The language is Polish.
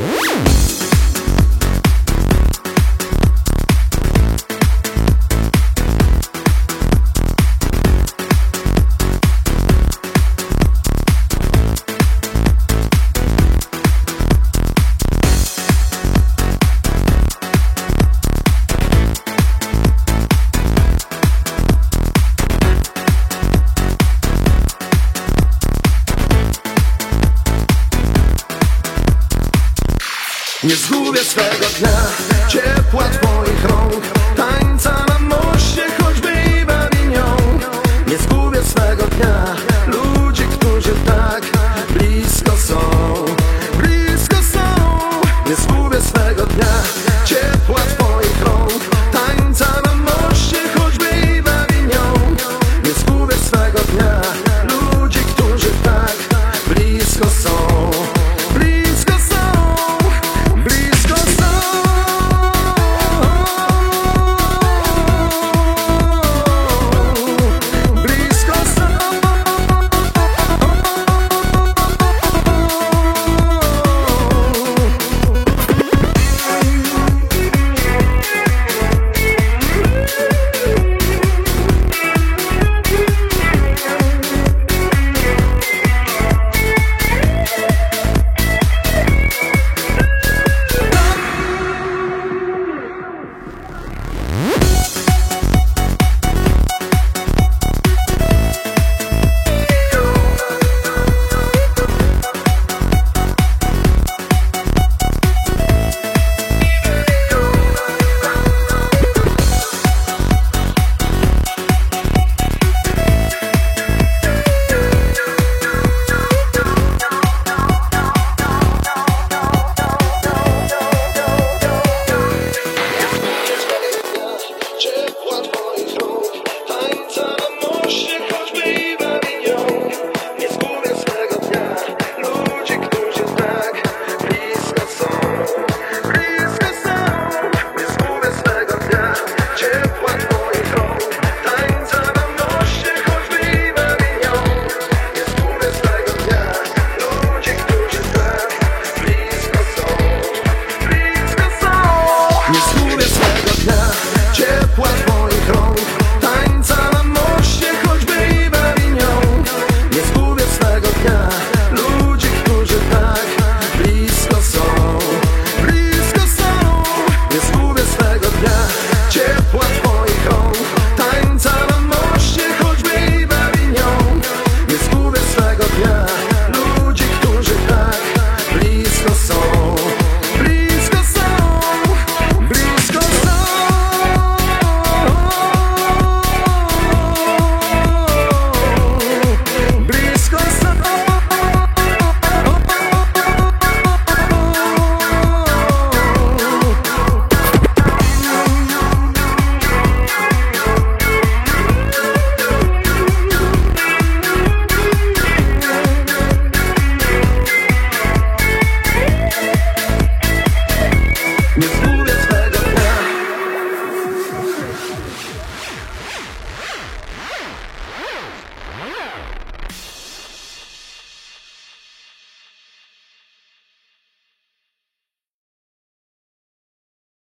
Música Nie zgubię swego dnia Ciepła Tańca